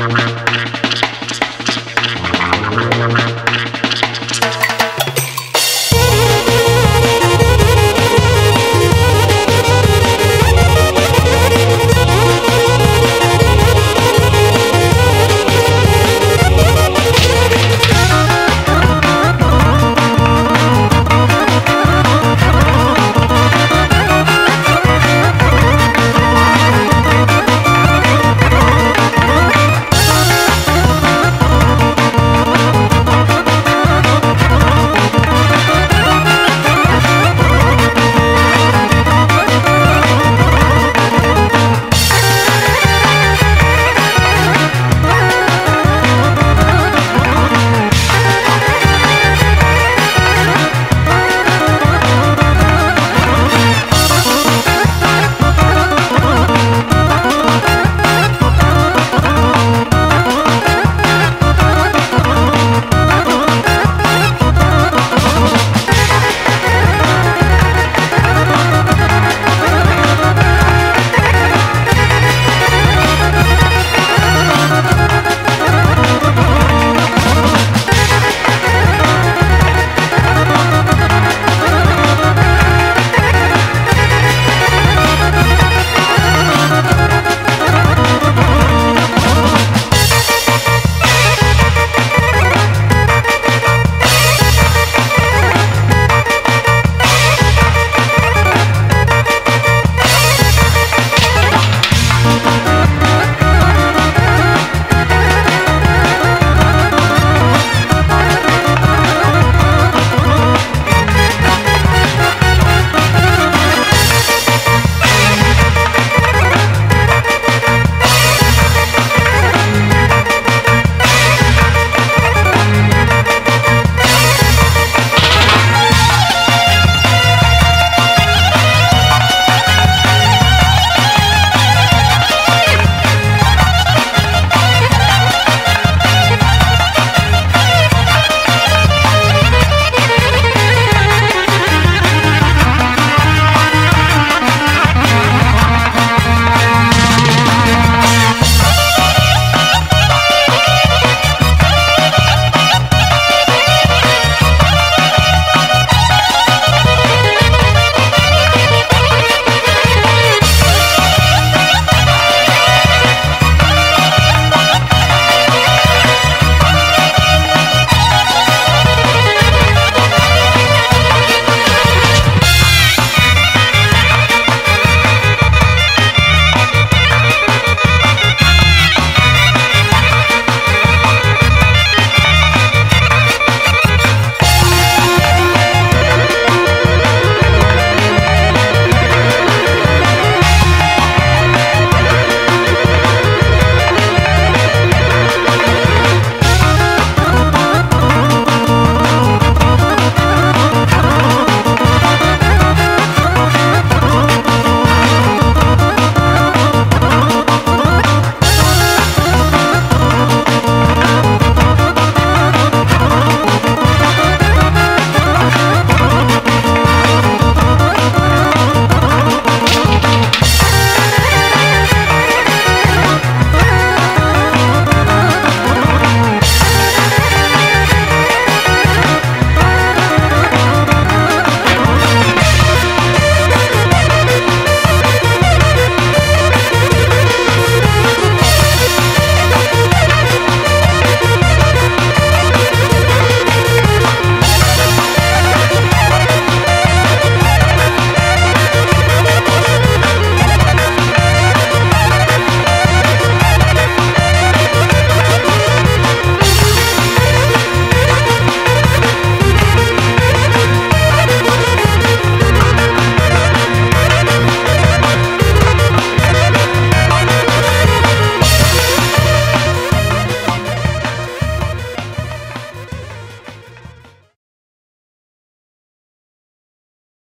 Bye.